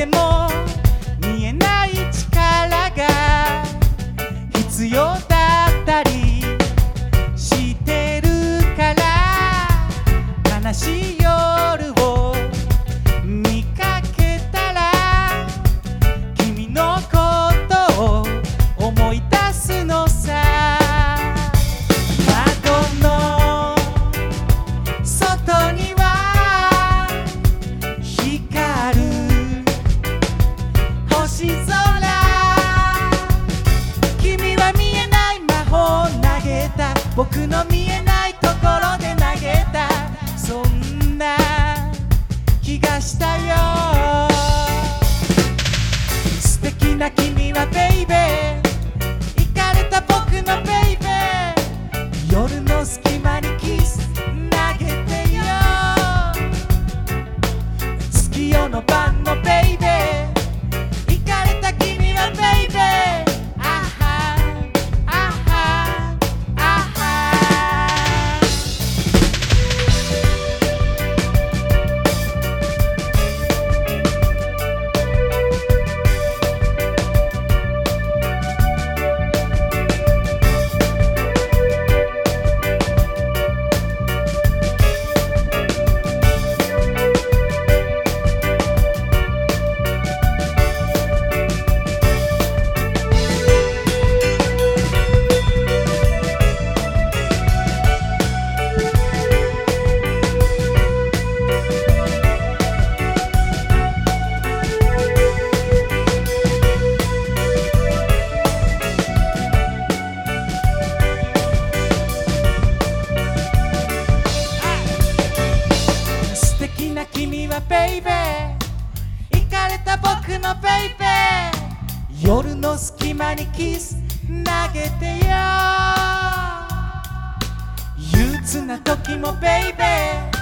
anymore. の見えないところで投げた。そんな気がしたよ。素敵な君はベイベー。行かれた僕のベイベー。夜の隙間にキス投げてよ。月夜の晩られた僕のベイベー夜の隙間にキス投げてよ。憂鬱な時もベイベー